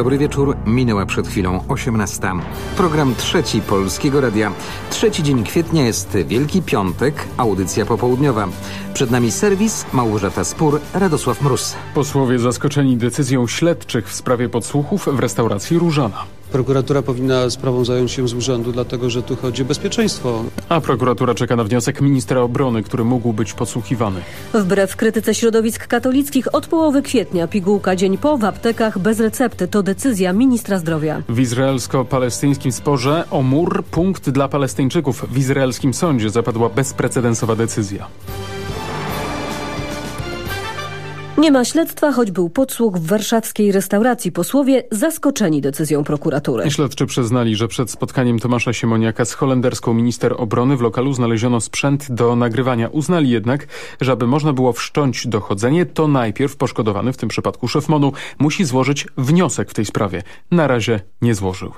Dobry wieczór, minęła przed chwilą 18. Program trzeci Polskiego Radia. Trzeci dzień kwietnia jest Wielki Piątek, audycja popołudniowa. Przed nami serwis, Małgorzata Spór, Radosław Mróz. Posłowie zaskoczeni decyzją śledczych w sprawie podsłuchów w restauracji Różana. Prokuratura powinna sprawą zająć się z urzędu, dlatego że tu chodzi o bezpieczeństwo. A prokuratura czeka na wniosek ministra obrony, który mógł być podsłuchiwany. Wbrew krytyce środowisk katolickich od połowy kwietnia pigułka dzień po w aptekach bez recepty to decyzja ministra zdrowia. W izraelsko-palestyńskim sporze o mur punkt dla Palestyńczyków. W izraelskim sądzie zapadła bezprecedensowa decyzja. Nie ma śledztwa, choć był podsłuch w warszawskiej restauracji. Posłowie zaskoczeni decyzją prokuratury. Śledczy przyznali, że przed spotkaniem Tomasza Siemoniaka z holenderską minister obrony w lokalu znaleziono sprzęt do nagrywania. Uznali jednak, że aby można było wszcząć dochodzenie, to najpierw poszkodowany, w tym przypadku szef MONU, musi złożyć wniosek w tej sprawie. Na razie nie złożył.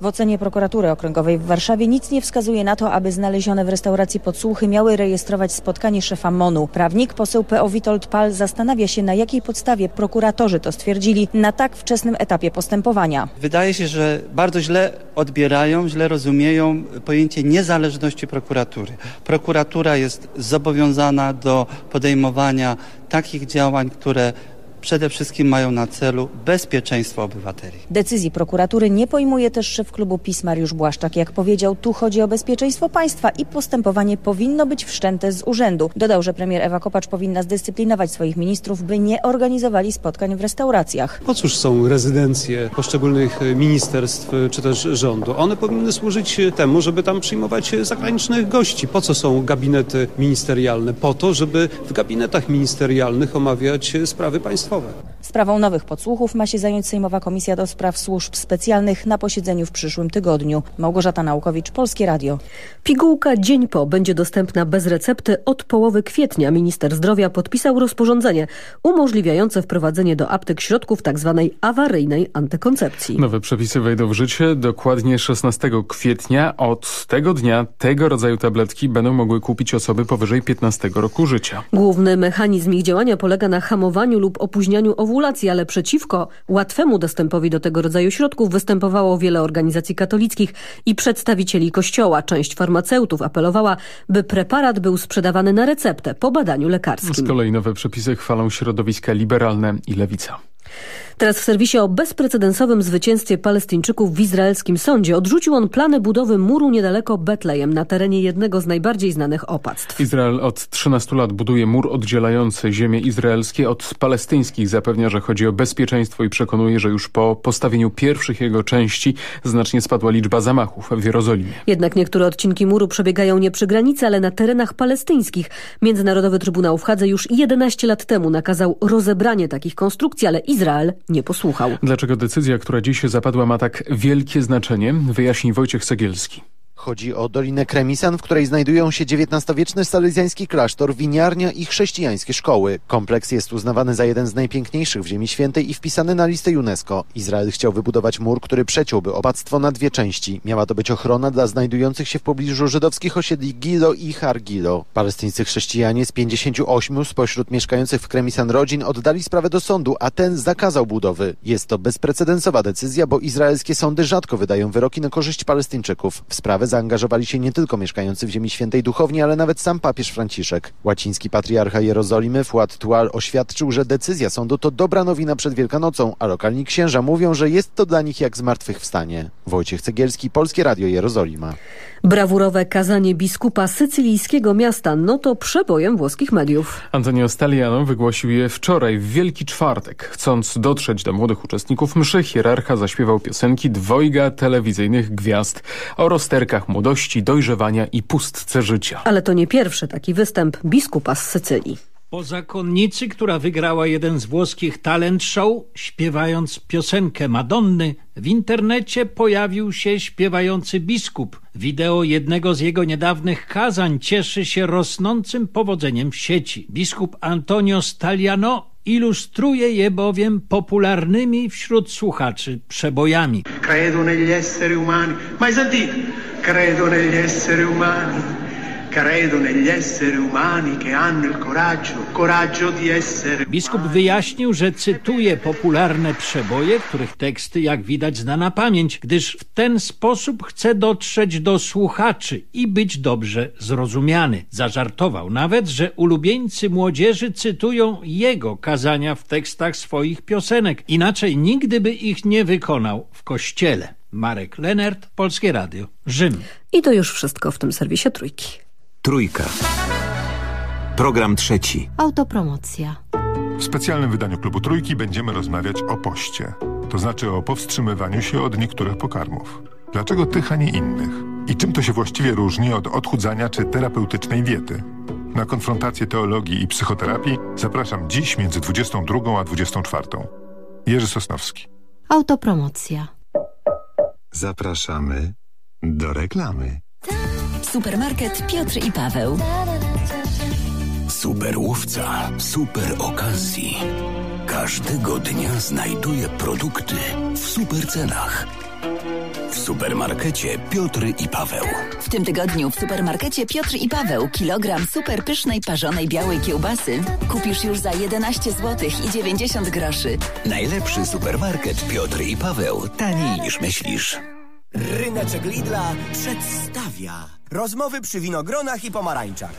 W ocenie prokuratury okręgowej w Warszawie nic nie wskazuje na to, aby znalezione w restauracji podsłuchy miały rejestrować spotkanie szefa MONU. Prawnik, poseł PO Witold Pal zastanawia się, na jakiej podstawie prokuratorzy to stwierdzili na tak wczesnym etapie postępowania. Wydaje się, że bardzo źle odbierają, źle rozumieją pojęcie niezależności prokuratury. Prokuratura jest zobowiązana do podejmowania takich działań, które przede wszystkim mają na celu bezpieczeństwo obywateli. Decyzji prokuratury nie pojmuje też szef klubu PiS Mariusz Błaszczak. Jak powiedział, tu chodzi o bezpieczeństwo państwa i postępowanie powinno być wszczęte z urzędu. Dodał, że premier Ewa Kopacz powinna zdyscyplinować swoich ministrów, by nie organizowali spotkań w restauracjach. Po cóż są rezydencje poszczególnych ministerstw czy też rządu? One powinny służyć temu, żeby tam przyjmować zagranicznych gości. Po co są gabinety ministerialne? Po to, żeby w gabinetach ministerialnych omawiać sprawy Слово. Sprawą nowych podsłuchów ma się zająć Sejmowa Komisja do Spraw Służb Specjalnych na posiedzeniu w przyszłym tygodniu. Małgorzata Naukowicz, Polskie Radio. Pigułka dzień po będzie dostępna bez recepty od połowy kwietnia. Minister zdrowia podpisał rozporządzenie umożliwiające wprowadzenie do aptek środków tzw. Tak awaryjnej antykoncepcji. Nowe przepisy wejdą w życie dokładnie 16 kwietnia. Od tego dnia tego rodzaju tabletki będą mogły kupić osoby powyżej 15 roku życia. Główny mechanizm ich działania polega na hamowaniu lub opóźnianiu owulacji, ale przeciwko łatwemu dostępowi do tego rodzaju środków występowało wiele organizacji katolickich i przedstawicieli kościoła. Część farmaceutów apelowała, by preparat był sprzedawany na receptę po badaniu lekarskim. Z kolei nowe przepisy chwalą środowiska liberalne i lewica. Teraz w serwisie o bezprecedensowym zwycięstwie Palestyńczyków w izraelskim sądzie odrzucił on plany budowy muru niedaleko Betlejem na terenie jednego z najbardziej znanych opactw. Izrael od 13 lat buduje mur oddzielający ziemię izraelskie od palestyńskich. Zapewnia, że chodzi o bezpieczeństwo i przekonuje, że już po postawieniu pierwszych jego części znacznie spadła liczba zamachów w Jerozolimie. Jednak niektóre odcinki muru przebiegają nie przy granicy, ale na terenach palestyńskich. Międzynarodowy Trybunał w Hadze już 11 lat temu nakazał rozebranie takich konstrukcji, ale Izrael nie posłuchał. Dlaczego decyzja, która dziś zapadła ma tak wielkie znaczenie, wyjaśni Wojciech Cegielski. Chodzi o Dolinę Kremisan, w której znajdują się XIX-wieczny salezjański klasztor, winiarnia i chrześcijańskie szkoły. Kompleks jest uznawany za jeden z najpiękniejszych w Ziemi Świętej i wpisany na listę UNESCO. Izrael chciał wybudować mur, który przeciąłby opactwo na dwie części. Miała to być ochrona dla znajdujących się w pobliżu żydowskich osiedli Gilo i Har Gilo. Palestyńscy chrześcijanie z 58 spośród mieszkających w Kremisan rodzin oddali sprawę do sądu, a ten zakazał budowy. Jest to bezprecedensowa decyzja, bo izraelskie sądy rzadko wydają wyroki na korzyść Palestyńczyków. W sprawę zaangażowali się nie tylko mieszkający w ziemi świętej duchowni, ale nawet sam papież Franciszek. Łaciński patriarcha Jerozolimy Fuad Tual oświadczył, że decyzja sądu to dobra nowina przed Wielkanocą, a lokalni księża mówią, że jest to dla nich jak zmartwychwstanie. Wojciech Cegielski, Polskie Radio Jerozolima. Brawurowe kazanie biskupa sycylijskiego miasta no to przebojem włoskich mediów. Antonio Staliano wygłosił je wczoraj w Wielki Czwartek. Chcąc dotrzeć do młodych uczestników mszy, hierarcha zaśpiewał piosenki dwojga telewizyjnych gwiazd o rozterkach młodości, dojrzewania i pustce życia. Ale to nie pierwszy taki występ biskupa z Sycylii. Po zakonnicy, która wygrała jeden z włoskich talent show, śpiewając piosenkę Madonny, w internecie pojawił się śpiewający biskup. Wideo jednego z jego niedawnych kazań cieszy się rosnącym powodzeniem w sieci. Biskup Antonio Staliano ilustruje je bowiem popularnymi wśród słuchaczy przebojami. Credo negli esseri umani. Mai sentito? Credo negli esseri umani. Credo negli esseri umani che hanno il coraggio, coraggio di essere Biskup wyjaśnił, że cytuje popularne przeboje, których teksty, jak widać, zna na pamięć, gdyż w ten sposób chce dotrzeć do słuchaczy i być dobrze zrozumiany. Zażartował nawet, że ulubieńcy młodzieży cytują jego kazania w tekstach swoich piosenek, inaczej nigdy by ich nie wykonał w kościele. Marek Lenert, Polskie Radio, Rzym. I to już wszystko w tym serwisie Trójki. Trójka. Program trzeci. Autopromocja. W specjalnym wydaniu Klubu Trójki będziemy rozmawiać o poście. To znaczy o powstrzymywaniu się od niektórych pokarmów. Dlaczego tych, a nie innych? I czym to się właściwie różni od odchudzania czy terapeutycznej diety? Na konfrontację teologii i psychoterapii zapraszam dziś między 22 a 24. Jerzy Sosnowski. Autopromocja. Zapraszamy do reklamy. Supermarket Piotr i Paweł. Super łowca, super okazji. Każdego dnia znajduje produkty w super cenach. W supermarkecie Piotr i Paweł. W tym tygodniu w supermarkecie Piotr i Paweł kilogram super pysznej parzonej białej kiełbasy kupisz już za 11 zł i 90 groszy. Najlepszy supermarket Piotr i Paweł. Taniej niż myślisz. Ryneczek Lidla przedstawia rozmowy przy winogronach i pomarańczach.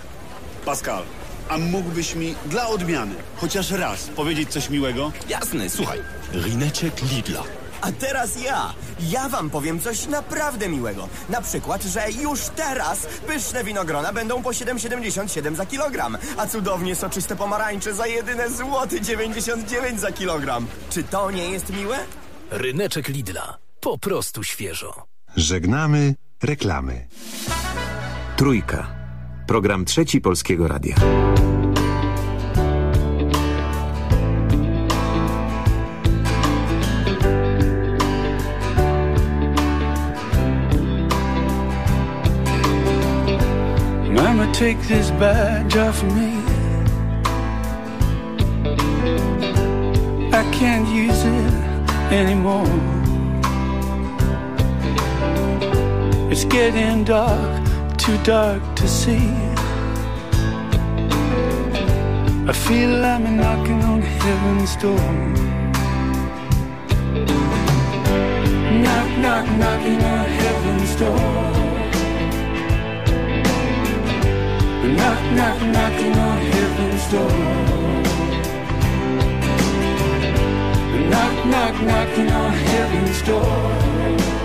Pascal, a mógłbyś mi dla odmiany chociaż raz powiedzieć coś miłego? Jasne, słuchaj. Ryneczek Lidla. A teraz ja. Ja wam powiem coś naprawdę miłego. Na przykład, że już teraz pyszne winogrona będą po 7,77 za kilogram, a cudownie soczyste pomarańcze za jedyne złoty 99 za kilogram. Czy to nie jest miłe? Ryneczek Lidla. Po prostu świeżo. Żegnamy reklamy. Trójka. Program trzeci Polskiego Radia. Mama, take this badge off of me. I can't use it anymore. It's getting dark, too dark to see. I feel I'm knocking on heaven's door. Knock, knock, knocking on heaven's door. Knock, knock, knocking on heaven's door. Knock, knock, knocking on heaven's door.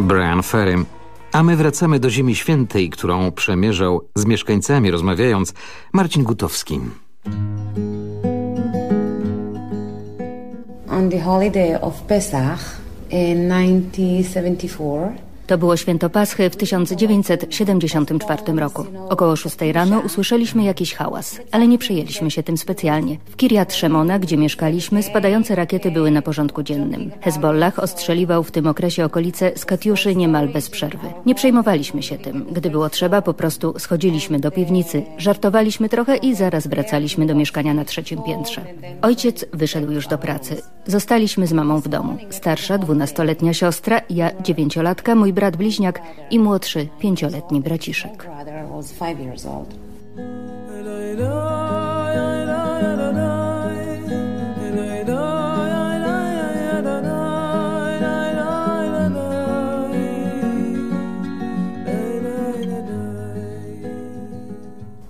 Brian Ferry. A my wracamy do Ziemi Świętej, którą przemierzał z mieszkańcami rozmawiając Marcin Gutowski. On the holiday of Pesach in 1974, To było święto Paschy w 1974 roku. Około 6 rano usłyszeliśmy jakiś hałas, ale nie przejęliśmy się tym specjalnie. W Kirjat Szemona, gdzie mieszkaliśmy, spadające rakiety były na porządku dziennym. Hezbollah ostrzeliwał w tym okresie okolice z Katiuszy niemal bez przerwy. Nie przejmowaliśmy się tym. Gdy było trzeba, po prostu schodziliśmy do piwnicy, żartowaliśmy trochę i zaraz wracaliśmy do mieszkania na trzecim piętrze. Ojciec wyszedł już do pracy. Zostaliśmy z mamą w domu. Starsza, dwunastoletnia siostra, ja dziewięciolatka, mój brat bliźniak i młodszy, pięcioletni braciszek.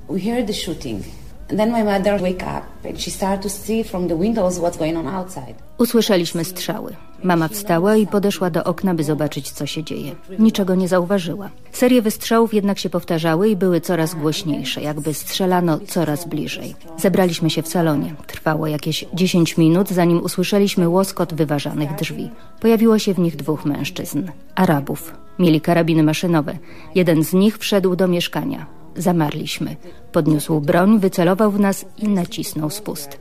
We heard the shooting. And then my mother wake up and she started to see from the windows what's going on outside. Usłyszeliśmy strzały. Mama wstała i podeszła do okna, by zobaczyć, co się dzieje. Niczego nie zauważyła. Serie wystrzałów jednak się powtarzały i były coraz głośniejsze, jakby strzelano coraz bliżej. Zebraliśmy się w salonie. Trwało jakieś 10 minut, zanim usłyszeliśmy łoskot wyważanych drzwi. Pojawiło się w nich dwóch mężczyzn, Arabów. Mieli karabiny maszynowe. Jeden z nich wszedł do mieszkania. Zamarliśmy. Podniósł broń, wycelował w nas i nacisnął spust.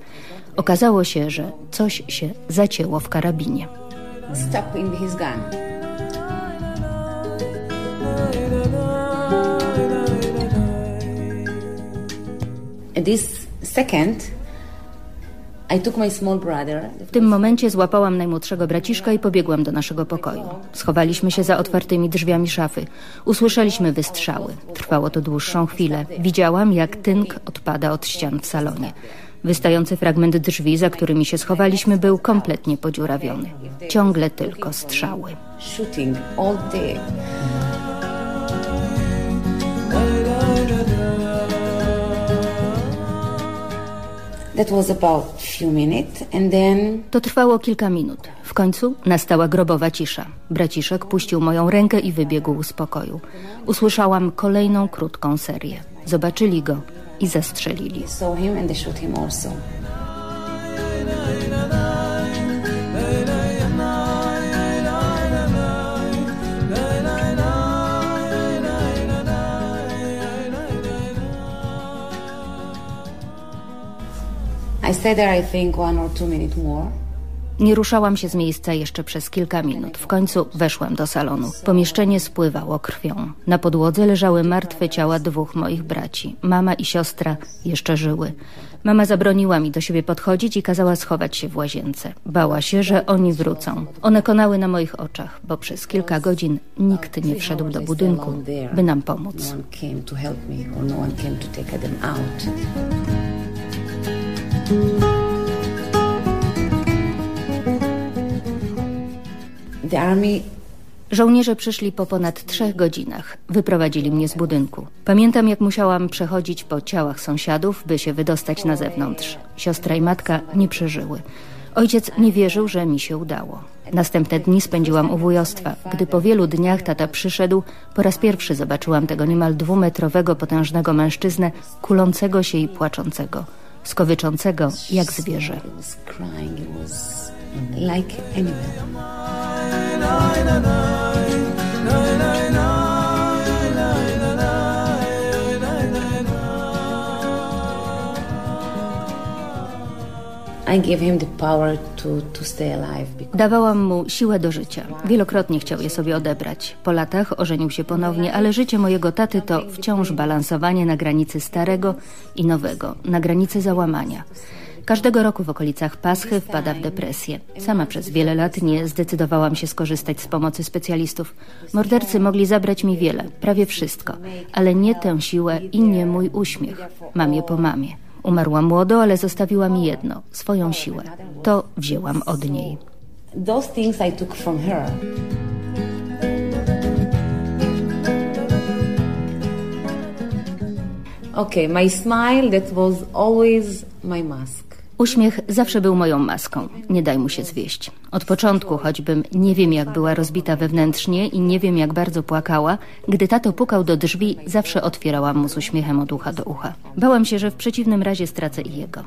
Okazało się, że coś się zacięło w karabinie. Stop in his gun. This second, W tym momencie złapałam najmłodszego braciszka i pobiegłam do naszego pokoju. Schowaliśmy się za otwartymi drzwiami szafy. Usłyszeliśmy wystrzały. Trwało to dłuższą chwilę. Widziałam, jak tynk odpada od ścian w salonie. Wystający fragment drzwi, za którymi się schowaliśmy, był kompletnie podziurawiony. Ciągle tylko strzały. Shooting all day. To trwało kilka minut. W końcu nastała grobowa cisza. Braciszek puścił moją rękę i wybiegł z pokoju. Usłyszałam kolejną krótką serię. Zobaczyli go i zastrzelili. I stayed there, I think, one or two minutes more. Nie ruszałam się z miejsca jeszcze przez kilka minut. W końcu weszłam do salonu. Pomieszczenie spływało krwią. Na podłodze leżały martwe ciała dwóch moich braci. Mama i siostra jeszcze żyły. Mama zabroniła mi do siebie podchodzić i kazała schować się w łazience. Bała się, że oni wrócą. One konały na moich oczach, bo przez kilka godzin nikt nie wszedł do budynku, by nam pomóc. Żołnierze przyszli po ponad trzech godzinach. Wyprowadzili mnie z budynku. Pamiętam, jak musiałam przechodzić po ciałach sąsiadów, by się wydostać na zewnątrz. Siostra i matka nie przeżyły. Ojciec nie wierzył, że mi się udało. Następne dni spędziłam u wujostwa. Gdy po wielu dniach tata przyszedł, po raz pierwszy zobaczyłam tego niemal dwumetrowego, potężnego mężczyznę, kulącego się i płaczącego skowyczącego jak zwierzę. Dawałam mu siłę do życia. Wielokrotnie chciał je sobie odebrać. Po latach ożenił się ponownie, ale życie mojego taty to wciąż balansowanie na granicy starego i nowego, na granicy załamania. Każdego roku w okolicach Paschy wpada w depresję. Sama przez wiele lat nie zdecydowałam się skorzystać z pomocy specjalistów. Mordercy mogli zabrać mi wiele, prawie wszystko, ale nie tę siłę i nie mój uśmiech. Mam je po mamie. Umarła młodo, ale zostawiła mi jedno swoją siłę. To wzięłam od niej. Okay, my smile that was always my mask. Uśmiech zawsze był moją maską. Nie daj mu się zwieść. Od początku, choćbym nie wiem jak była rozbita wewnętrznie i nie wiem jak bardzo płakała, gdy tato pukał do drzwi, zawsze otwierałam mu z uśmiechem od ucha do ucha. Bałam się, że w przeciwnym razie stracę i jego.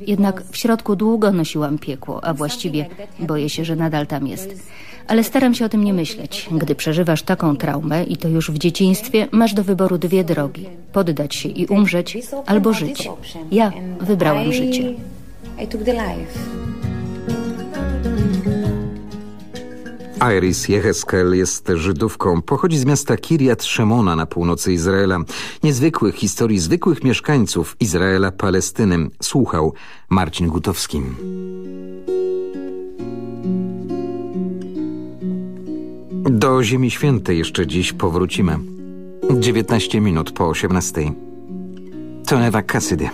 Jednak w środku długo nosiłam piekło, a właściwie boję się, że nadal tam jest. Ale staram się o tym nie myśleć. Gdy przeżywasz taką traumę i to już w dzieciństwie, masz do wyboru dwie drogi. Poddać się i umrzeć, albo żyć. Ja wybrałam życie. Iris Jeheskel jest Żydówką. Pochodzi z miasta Kirjat Shemona na północy Izraela. Niezwykłych historii zwykłych mieszkańców Izraela Palestyny. Słuchał Marcin Gutowski. Do Ziemi Świętej jeszcze dziś powrócimy. 19 minut po 18. To Ewa Cassidy.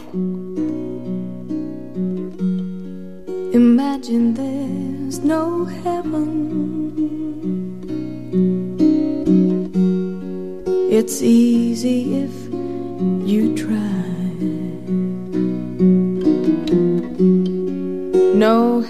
Imagine there's no heaven. It's easy if you try. No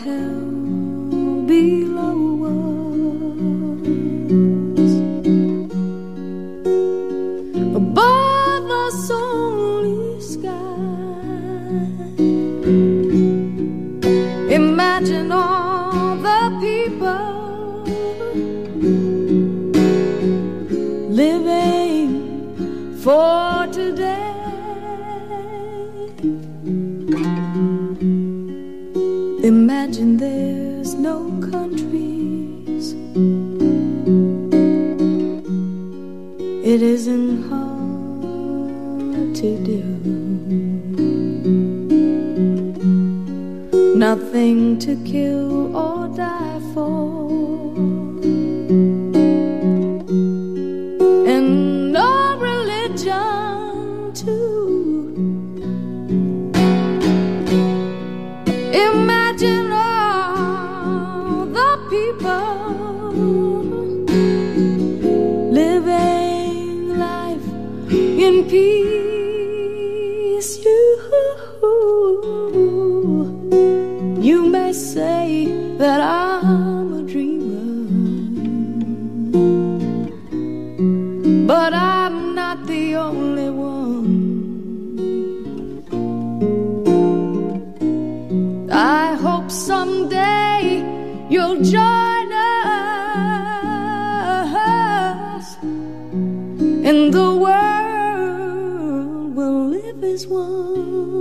and the world will live as one.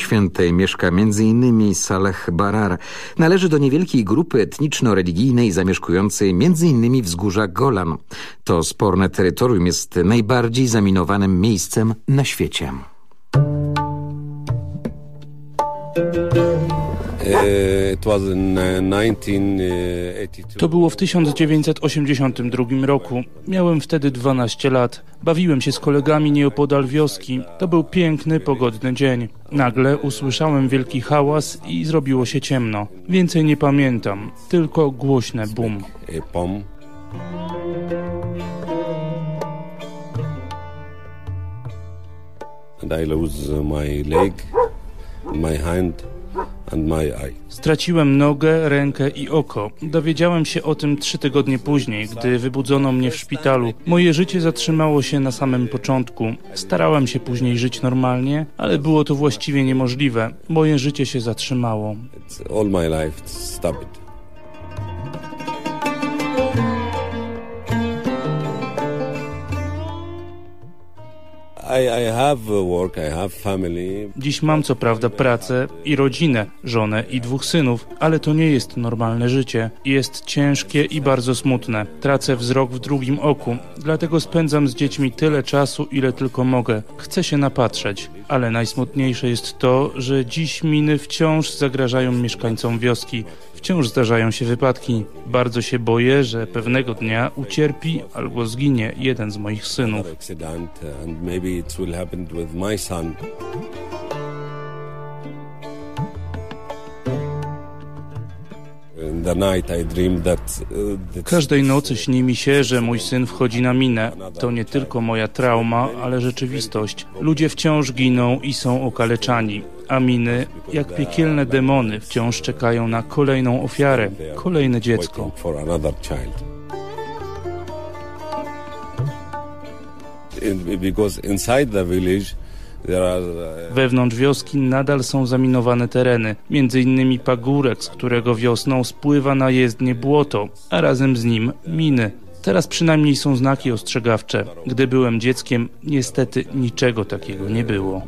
Świętej mieszka m.in. Saleh Barar. Należy do niewielkiej grupy etniczno-religijnej zamieszkującej m.in. wzgórza Golan. To sporne terytorium jest najbardziej zaminowanym miejscem na świecie. To było w 1982 roku. Miałem wtedy 12 lat. Bawiłem się z kolegami nieopodal wioski. To był piękny, pogodny dzień. Nagle usłyszałem wielki hałas i zrobiło się ciemno. Więcej nie pamiętam, tylko głośne bum. And I lose my leg, my hand. Straciłem nogę, rękę i oko. Dowiedziałem się o tym trzy tygodnie później, gdy wybudzono mnie w szpitalu. Moje życie zatrzymało się na samym początku. Starałem się później żyć normalnie, ale było to właściwie niemożliwe. Moje życie się zatrzymało. All my life stopped. Dziś mam co prawda pracę i rodzinę, żonę i dwóch synów, ale to nie jest normalne życie. Jest ciężkie i bardzo smutne. Tracę wzrok w drugim oku, dlatego spędzam z dziećmi tyle czasu, ile tylko mogę. Chcę się napatrzeć, ale najsmutniejsze jest to, że dziś miny wciąż zagrażają mieszkańcom wioski. Wciąż zdarzają się wypadki. Bardzo się boję, że pewnego dnia ucierpi albo zginie jeden z moich synów. It will happen with my son. Każdej nocy śni mi się, że mój syn wchodzi na minę. To nie tylko moja trauma, ale rzeczywistość. Ludzie wciąż giną i są okaleczani. A miny, jak piekielne demony, wciąż czekają na kolejną ofiarę, kolejne dziecko. Wewnątrz wioski nadal są zaminowane tereny, między innymi pagórek, z którego wiosną spływa na jezdnie błoto, a razem z nim miny. Teraz przynajmniej są znaki ostrzegawcze. Gdy byłem dzieckiem, niestety niczego takiego nie było.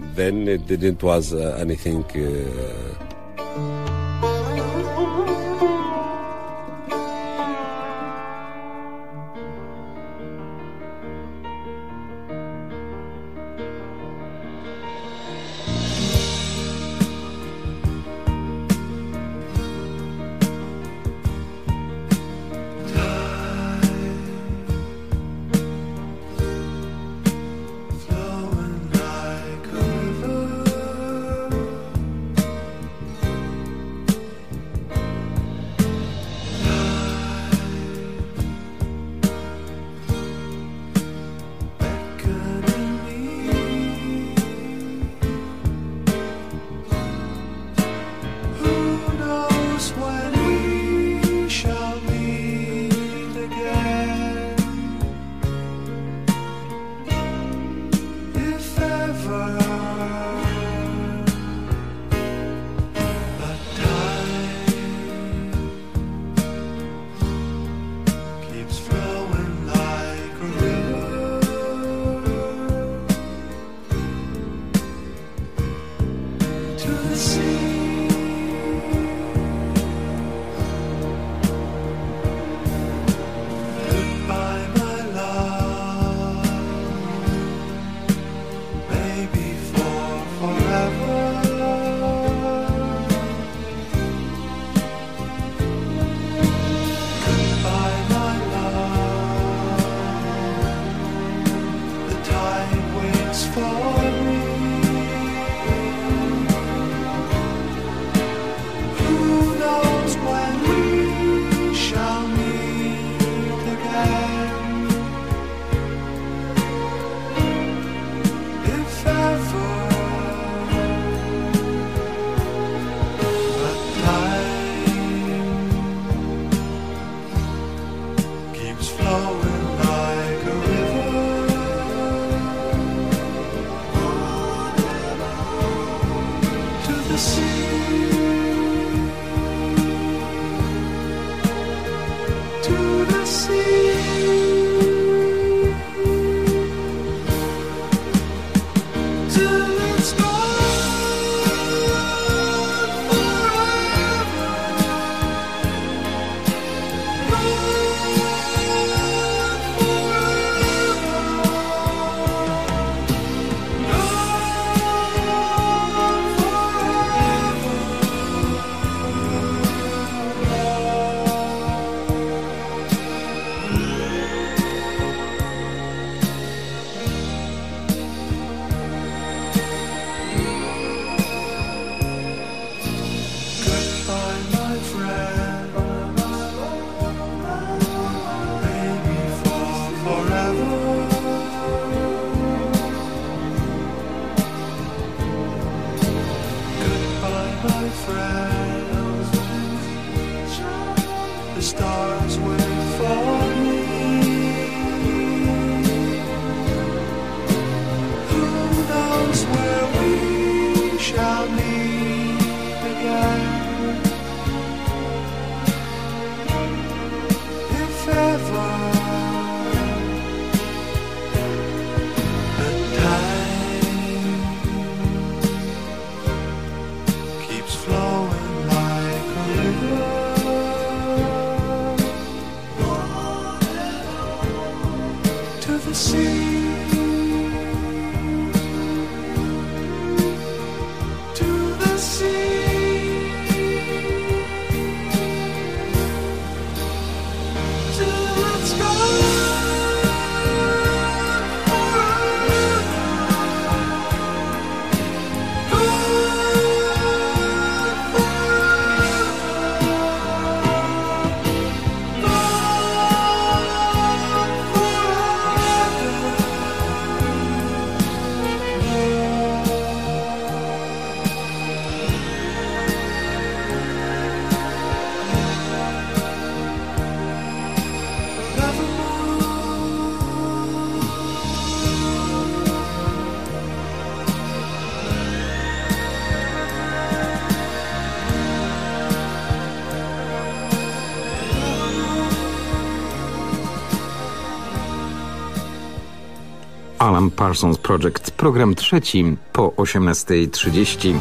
Alan Parsons Project, program trzeci po 18.30.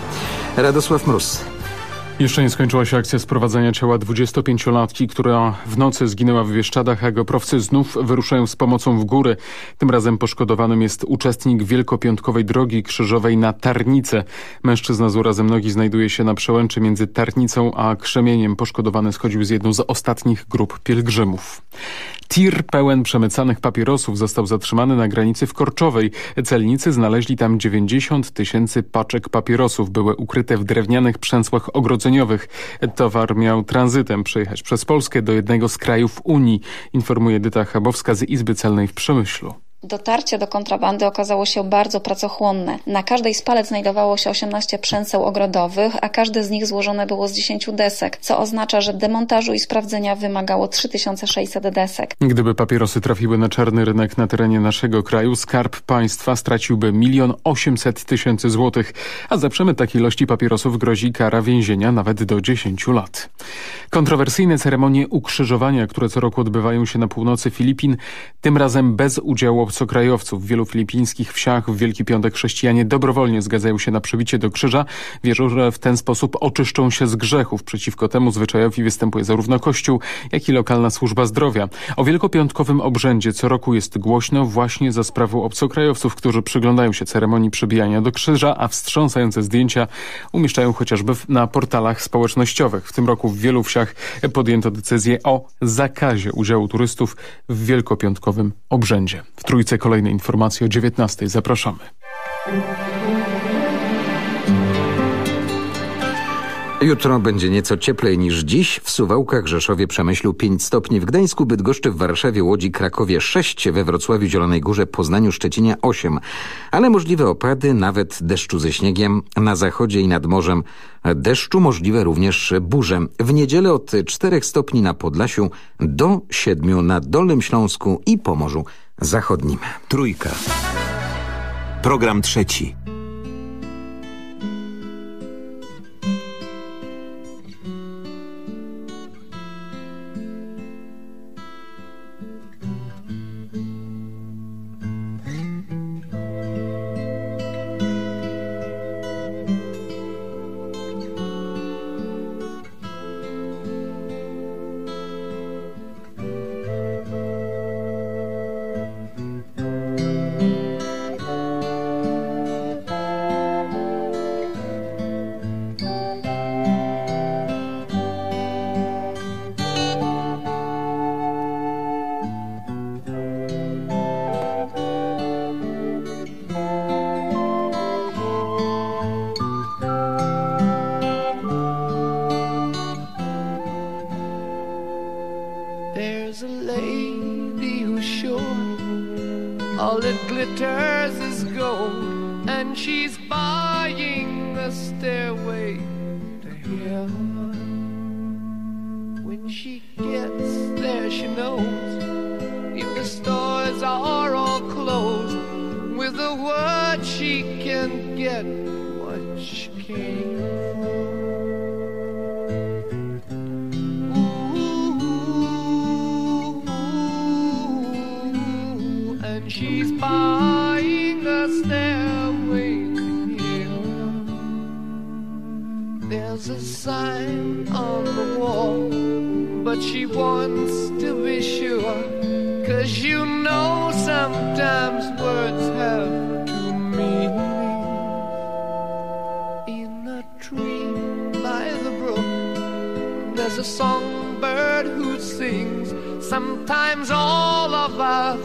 Radosław Mróz. Jeszcze nie skończyła się akcja sprowadzania ciała 25-latki, która w nocy zginęła w Bieszczadach, a goprawcy znów wyruszają z pomocą w góry. Tym razem poszkodowanym jest uczestnik Wielkopiątkowej Drogi Krzyżowej na Tarnicę. Mężczyzna z urazem nogi znajduje się na przełęczy między Tarnicą a Krzemieniem. Poszkodowany schodził z jedną z ostatnich grup pielgrzymów. Tir pełen przemycanych papierosów został zatrzymany na granicy w Korczowej. Celnicy znaleźli tam 90 tysięcy paczek papierosów. Były ukryte w drewnianych przęsłach ogrodzeniowych. Towar miał tranzytem przejechać przez Polskę do jednego z krajów Unii, informuje Dyta Chabowska z Izby Celnej w Przemyślu. Dotarcie do kontrabandy okazało się bardzo pracochłonne. Na każdej z palet znajdowało się 18 przęseł ogrodowych, a każde z nich złożone było z 10 desek, co oznacza, że demontażu i sprawdzenia wymagało 3600 desek. Gdyby papierosy trafiły na czarny rynek na terenie naszego kraju, skarb państwa straciłby milion 800 tysięcy złotych, a za przemyt takiej ilości papierosów grozi kara więzienia nawet do 10 lat. Kontrowersyjne ceremonie ukrzyżowania, które co roku odbywają się na północy Filipin, tym razem bez udziału obcokrajowców. W wielu filipińskich wsiach w Wielki Piątek chrześcijanie dobrowolnie zgadzają się na przybicie do krzyża. Wierzą, że w ten sposób oczyszczą się z grzechów. Przeciwko temu zwyczajowi występuje zarówno Kościół, jak i lokalna służba zdrowia. O wielkopiątkowym obrzędzie co roku jest głośno właśnie za sprawą obcokrajowców, którzy przyglądają się ceremonii przybijania do krzyża, a wstrząsające zdjęcia umieszczają chociażby na portalach społecznościowych. W tym roku w wielu wsiach podjęto decyzję o zakazie udziału turystów w wielkopiątkowym obrzędzie. W Trójce kolejne informacje o 19. Zapraszamy. Jutro będzie nieco cieplej niż dziś. W Suwałkach, Rzeszowie, Przemyślu 5 stopni, w Gdańsku, Bydgoszczy, w Warszawie, Łodzi, Krakowie 6, we Wrocławiu, Zielonej Górze, Poznaniu, Szczecinie 8. Ale możliwe opady, nawet deszczu ze śniegiem. Na zachodzie i nad morzem deszczu, możliwe również burze. W niedzielę od 4 stopni na Podlasiu do 7 na Dolnym Śląsku i Pomorzu Zachodnim. Trójka. Program trzeci. To. When she gets there, she knows if the stores are all closed, with a word she can get what she came for. Sign on the wall, but she wants to be sure. Cause you know sometimes words have two meanings. In a tree by the brook, there's a songbird who sings. Sometimes all of our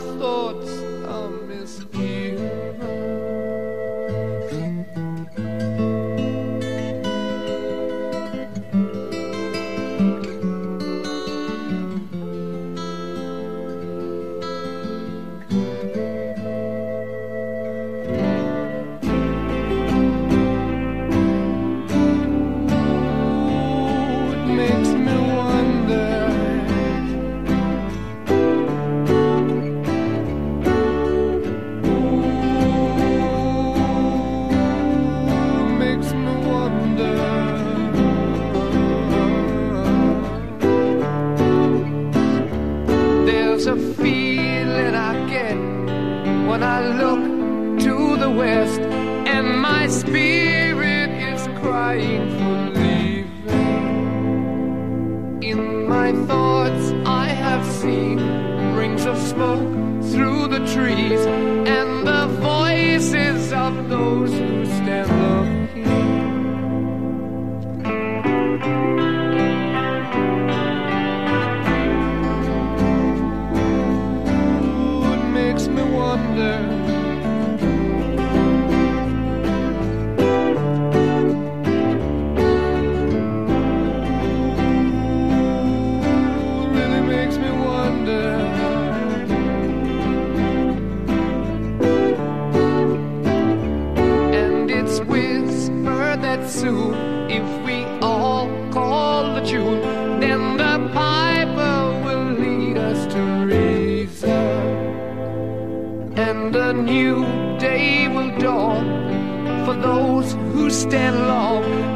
trees and the voices of those who stand alone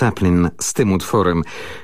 Chaplin z tym utworem,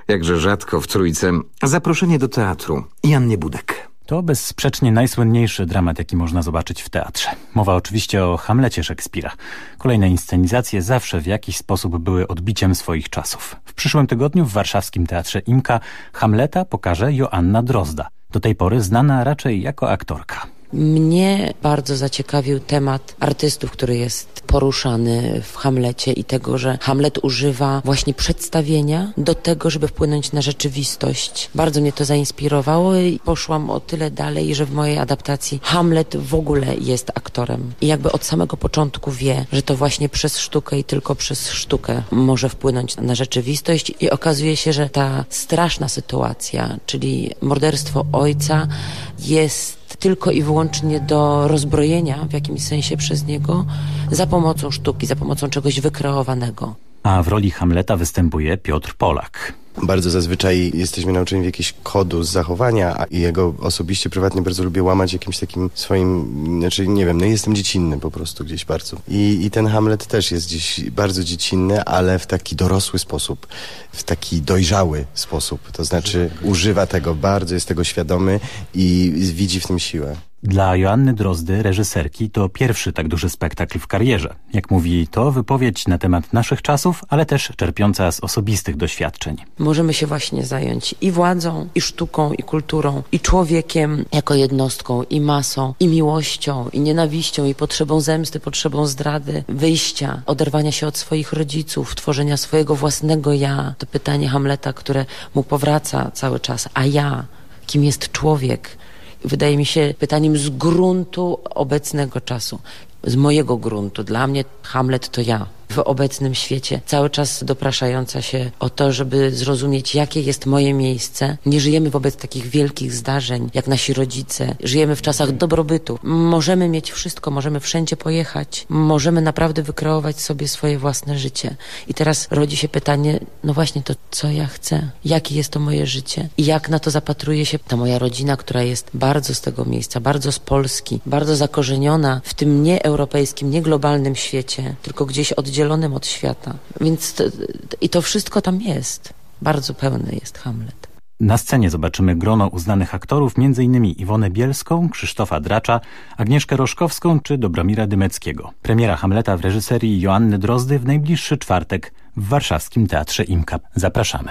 jakże rzadko w Trójce, zaproszenie do teatru Jannie Budek. To bezsprzecznie najsłynniejszy dramat, jaki można zobaczyć w teatrze. Mowa oczywiście o Hamlecie Szekspira. Kolejne inscenizacje zawsze w jakiś sposób były odbiciem swoich czasów. W przyszłym tygodniu w warszawskim Teatrze Imka Hamleta pokaże Joanna Drozda. Do tej pory znana raczej jako aktorka. Mnie bardzo zaciekawił temat artystów, który jest poruszany w Hamlecie i tego, że Hamlet używa właśnie przedstawienia do tego, żeby wpłynąć na rzeczywistość. Bardzo mnie to zainspirowało i poszłam o tyle dalej, że w mojej adaptacji Hamlet w ogóle jest aktorem. I jakby od samego początku wie, że to właśnie przez sztukę i tylko przez sztukę może wpłynąć na rzeczywistość i okazuje się, że ta straszna sytuacja, czyli morderstwo ojca jest tylko i wyłącznie do rozbrojenia w jakimś sensie przez niego za pomocą sztuki, za pomocą czegoś wykreowanego. A w roli Hamleta występuje Piotr Polak. Bardzo zazwyczaj jesteśmy nauczeni w jakiś kodu z zachowania, a jego osobiście, prywatnie bardzo lubię łamać jakimś takim swoim, znaczy nie wiem, no jestem dziecinny po prostu gdzieś bardzo. I, i ten Hamlet też jest gdzieś bardzo dziecinny, ale w taki dorosły sposób, w taki dojrzały sposób. To znaczy używa tego bardzo, jest tego świadomy i widzi w tym siłę. Dla Joanny Drozdy, reżyserki, to pierwszy tak duży spektakl w karierze. Jak mówi, to wypowiedź na temat naszych czasów, ale też czerpiąca z osobistych doświadczeń. Możemy się właśnie zająć i władzą, i sztuką, i kulturą, i człowiekiem jako jednostką, i masą, i miłością, i nienawiścią, i potrzebą zemsty, potrzebą zdrady, wyjścia, oderwania się od swoich rodziców, tworzenia swojego własnego ja. To pytanie Hamleta, które mu powraca cały czas. A ja? Kim jest człowiek? wydaje mi się pytaniem z gruntu obecnego czasu, z mojego gruntu. Dla mnie Hamlet to ja w obecnym świecie, cały czas dopraszająca się o to, żeby zrozumieć, jakie jest moje miejsce. Nie żyjemy wobec takich wielkich zdarzeń, jak nasi rodzice. Żyjemy w czasach dobrobytu. Możemy mieć wszystko, możemy wszędzie pojechać, możemy naprawdę wykreować sobie swoje własne życie. I teraz rodzi się pytanie, no właśnie to, co ja chcę? Jakie jest to moje życie? I jak na to zapatruje się ta moja rodzina, która jest bardzo z tego miejsca, bardzo z Polski, bardzo zakorzeniona w tym nieeuropejskim, nieglobalnym świecie, tylko gdzieś oddzielona oddzielonym od świata. Więc to, i to wszystko tam jest. Bardzo pełny jest Hamlet. Na scenie zobaczymy grono uznanych aktorów, m.in. Iwonę Bielską, Krzysztofa Dracza, Agnieszkę Roszkowską czy Dobromira Dymeckiego. Premiera Hamleta w reżyserii Joanny Drozdy w najbliższy czwartek w warszawskim Teatrze Imka. Zapraszamy.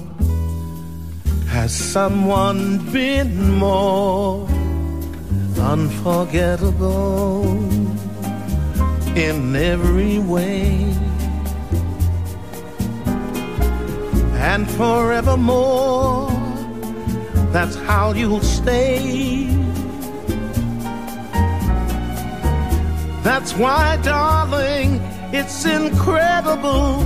Has someone been more unforgettable in every way? And forevermore, that's how you'll stay. That's why, darling, it's incredible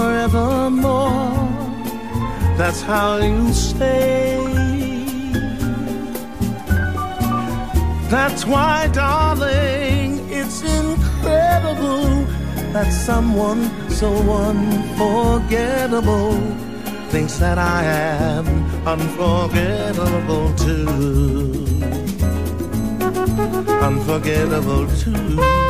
Forevermore that's how you stay that's why darling it's incredible that someone so unforgettable thinks that I am unforgettable too. Unforgettable too.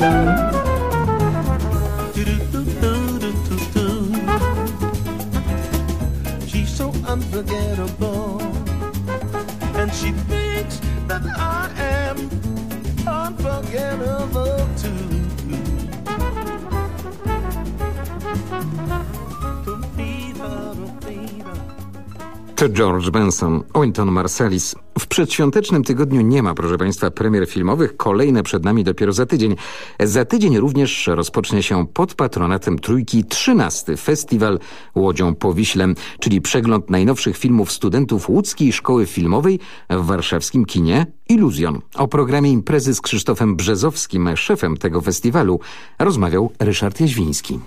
Thank you. George Benson, Wynton Marsalis. W przedświątecznym tygodniu nie ma, proszę Państwa, premier filmowych. Kolejne przed nami dopiero za tydzień. Za tydzień również rozpocznie się pod patronatem Trójki 13 Festiwal Łodzią Powiślem, czyli przegląd najnowszych filmów studentów Łódzkiej Szkoły Filmowej w warszawskim kinie Iluzjon. O programie imprezy z Krzysztofem Brzezowskim, szefem tego festiwalu, rozmawiał Ryszard Jaźwiński.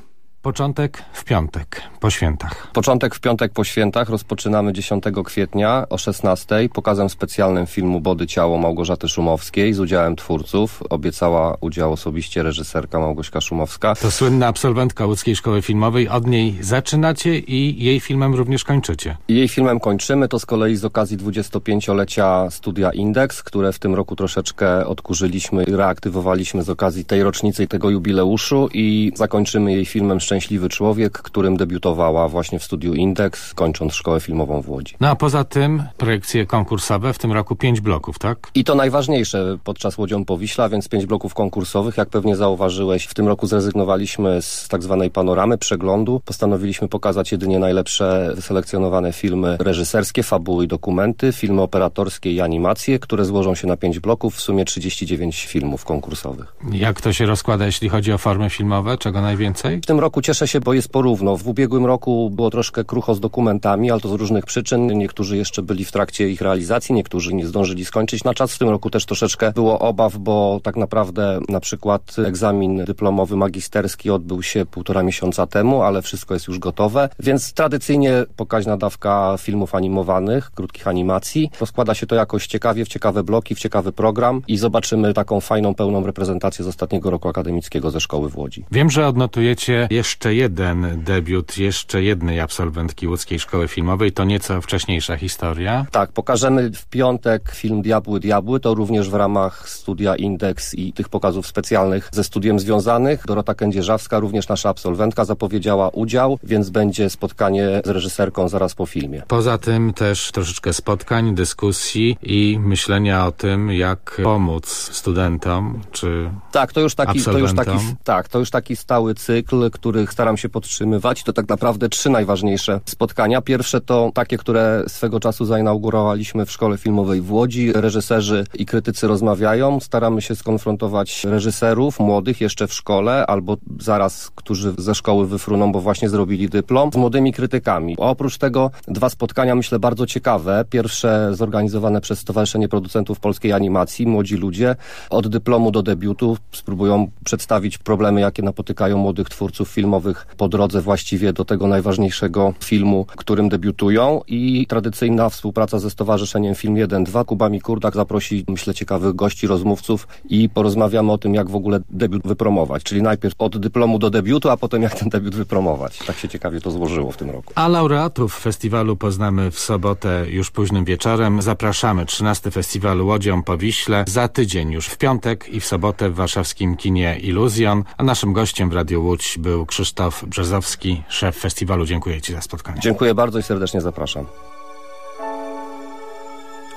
Początek w piątek, po świętach. Początek w piątek po świętach rozpoczynamy 10 kwietnia o 16 pokazem specjalnym filmu Body Ciało Małgorzaty Szumowskiej z udziałem twórców. Obiecała udział osobiście reżyserka Małgośka Szumowska. To słynna absolwentka Łódzkiej Szkoły Filmowej. Od niej zaczynacie i jej filmem również kończycie. Jej filmem kończymy. To z kolei z okazji 25-lecia studia Index, które w tym roku troszeczkę odkurzyliśmy i reaktywowaliśmy z okazji tej rocznicy i tego jubileuszu i zakończymy jej filmem Szczęśliwy Człowiek, którym debiutowała właśnie w studiu Index, kończąc szkołę filmową w Łodzi. No a poza tym projekcje konkursowe, w tym roku pięć bloków, tak? I to najważniejsze podczas Łodzią Powiśla, więc pięć bloków konkursowych. Jak pewnie zauważyłeś, w tym roku zrezygnowaliśmy z tak zwanej panoramy, przeglądu. Postanowiliśmy pokazać jedynie najlepsze wyselekcjonowane filmy reżyserskie, fabuły i dokumenty, filmy operatorskie i animacje, które złożą się na pięć bloków, w sumie 39 filmów konkursowych. Jak to się rozkłada, jeśli chodzi o formy filmowe? Czego najwięcej? W tym roku cieszę się, bo jest porówno. W ubiegłym roku było troszkę krucho z dokumentami, ale to z różnych przyczyn. Niektórzy jeszcze byli w trakcie ich realizacji, niektórzy nie zdążyli skończyć na czas. W tym roku też troszeczkę było obaw, bo tak naprawdę na przykład egzamin dyplomowy magisterski odbył się półtora miesiąca temu, ale wszystko jest już gotowe, więc tradycyjnie pokaźna dawka filmów animowanych, krótkich animacji. Rozkłada się to jakoś ciekawie, w ciekawe bloki, w ciekawy program i zobaczymy taką fajną, pełną reprezentację z ostatniego roku akademickiego ze szkoły w Łodzi. Wiem, że odnotujecie jeszcze jeden debiut, jeszcze jednej absolwentki łódzkiej szkoły filmowej. To nieco wcześniejsza historia. Tak, pokażemy w piątek film Diabły Diabły. To również w ramach studia Index i tych pokazów specjalnych ze studiem związanych. Dorota Kędzierzawska, również nasza absolwentka, zapowiedziała udział, więc będzie spotkanie z reżyserką zaraz po filmie. Poza tym też troszeczkę spotkań, dyskusji i myślenia o tym, jak pomóc studentom czy Tak, to już taki, to już taki, tak, to już taki stały cykl, który których staram się podtrzymywać. To tak naprawdę trzy najważniejsze spotkania. Pierwsze to takie, które swego czasu zainaugurowaliśmy w Szkole Filmowej w Łodzi. Reżyserzy i krytycy rozmawiają. Staramy się skonfrontować reżyserów młodych jeszcze w szkole albo zaraz, którzy ze szkoły wyfruną, bo właśnie zrobili dyplom, z młodymi krytykami. A oprócz tego dwa spotkania, myślę, bardzo ciekawe. Pierwsze zorganizowane przez Stowarzyszenie Producentów Polskiej Animacji. Młodzi ludzie od dyplomu do debiutu spróbują przedstawić problemy, jakie napotykają młodych twórców filmowych po drodze właściwie do tego najważniejszego filmu, którym debiutują i tradycyjna współpraca ze Stowarzyszeniem Film 1.2. Kuba Mikurdak zaprosi, myślę, ciekawych gości, rozmówców i porozmawiamy o tym, jak w ogóle debiut wypromować. Czyli najpierw od dyplomu do debiutu, a potem jak ten debiut wypromować. Tak się ciekawie to złożyło w tym roku. A laureatów festiwalu poznamy w sobotę już późnym wieczorem. Zapraszamy 13 Festiwal Łodzią po Wiśle za tydzień już w piątek i w sobotę w warszawskim kinie Iluzjon. A naszym gościem w Radiu Łódź był Krzysztof Brzezowski, szef festiwalu. Dziękuję Ci za spotkanie. Dziękuję bardzo i serdecznie zapraszam.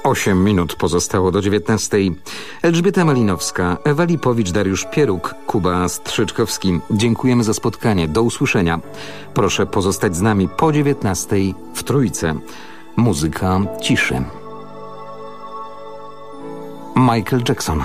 8 minut pozostało do 19. Elżbieta Malinowska, Ewa Lipowicz, Dariusz Pieruk, Kuba Strzyczkowski. Dziękujemy za spotkanie. Do usłyszenia. Proszę pozostać z nami po 19 w Trójce. Muzyka ciszy. Michael Jackson.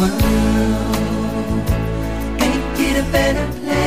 world, make it a better place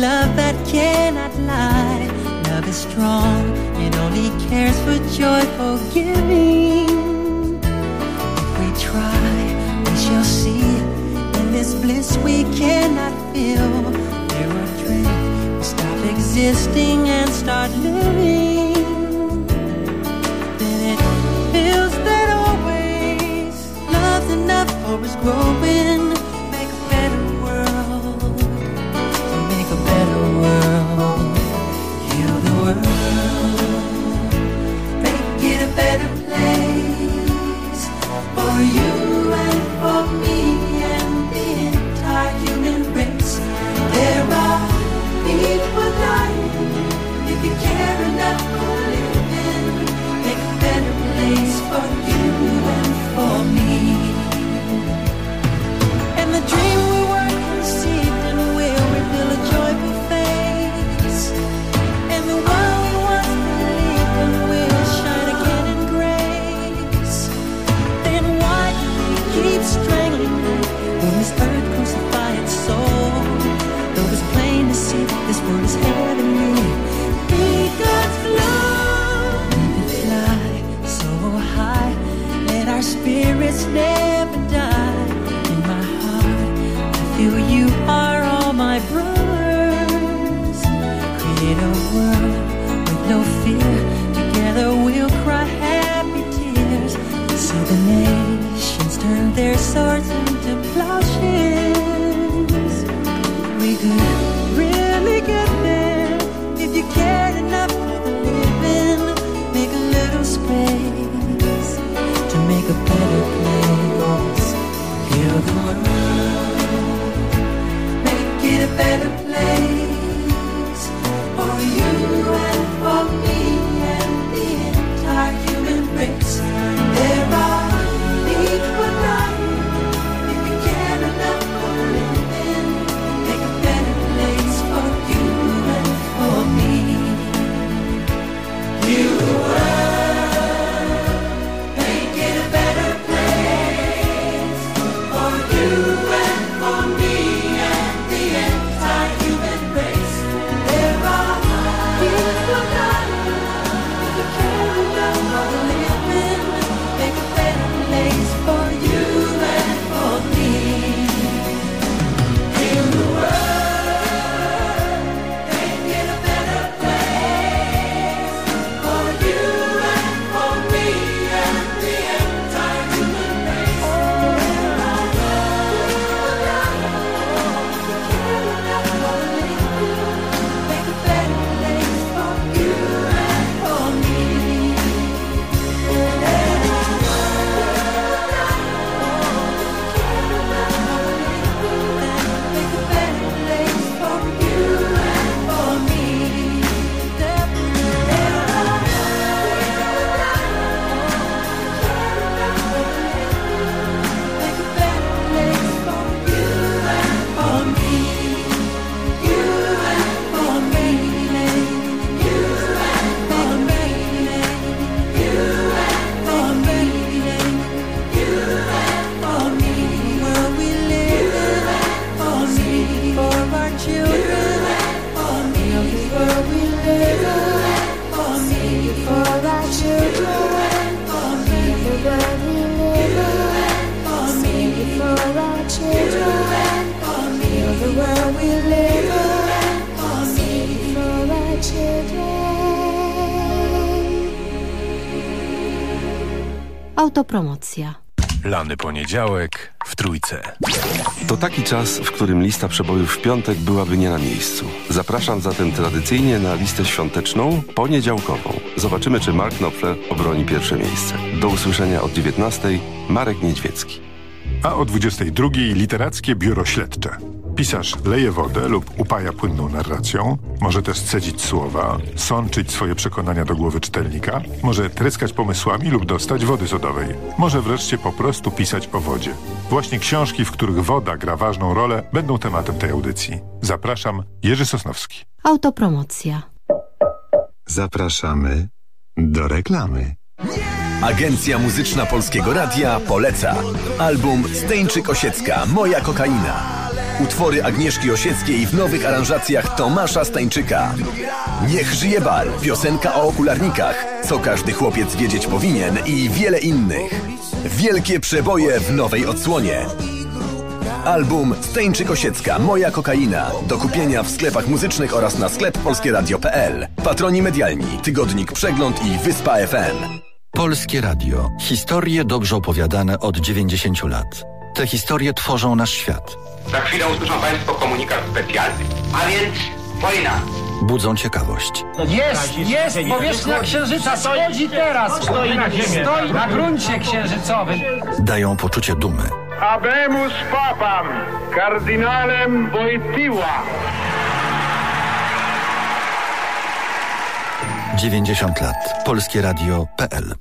love that cannot lie. Love is strong, it only cares for joyful giving. If we try, we shall see. In this bliss we cannot feel. There are dreams, we stop existing and start living. Then it feels that always love's enough growing. Autopromocja. Lany poniedziałek w trójce. To taki czas, w którym lista przebojów w piątek byłaby nie na miejscu. Zapraszam zatem tradycyjnie na listę świąteczną, poniedziałkową. Zobaczymy, czy Mark Knopfler obroni pierwsze miejsce. Do usłyszenia od 19. Marek Niedźwiecki. A o 22 literackie biuro śledcze. Pisarz leje wodę lub upaja płynną narracją, może też cedzić słowa, sączyć swoje przekonania do głowy czytelnika, może tryskać pomysłami lub dostać wody sodowej. Może wreszcie po prostu pisać o wodzie. Właśnie książki, w których woda gra ważną rolę, będą tematem tej audycji. Zapraszam, Jerzy Sosnowski. Autopromocja. Zapraszamy do reklamy. Agencja Muzyczna Polskiego Radia poleca album Steńczyk Osiecka Moja kokaina. Utwory Agnieszki Osieckiej w nowych aranżacjach Tomasza Stańczyka. Niech żyje bal, piosenka o okularnikach, co każdy chłopiec wiedzieć powinien i wiele innych. Wielkie przeboje w nowej odsłonie. Album Steńczyk Osiecka Moja kokaina. Do kupienia w sklepach muzycznych oraz na sklep polskieradio.pl. Patroni medialni, tygodnik Przegląd i Wyspa FM. Polskie Radio. Historie dobrze opowiadane od 90 lat. Te historie tworzą nasz świat. Za chwilę usłyszą Państwo komunikat specjalny. A więc wojna. Budzą ciekawość. Jest, jest, powierzchnia księżyca schodzi teraz. Stoi na ziemię. Stoi na gruncie księżycowym. Dają poczucie dumy. Abemus papam, kardynalem Wojtyła. 90 lat. Polskie Radio.pl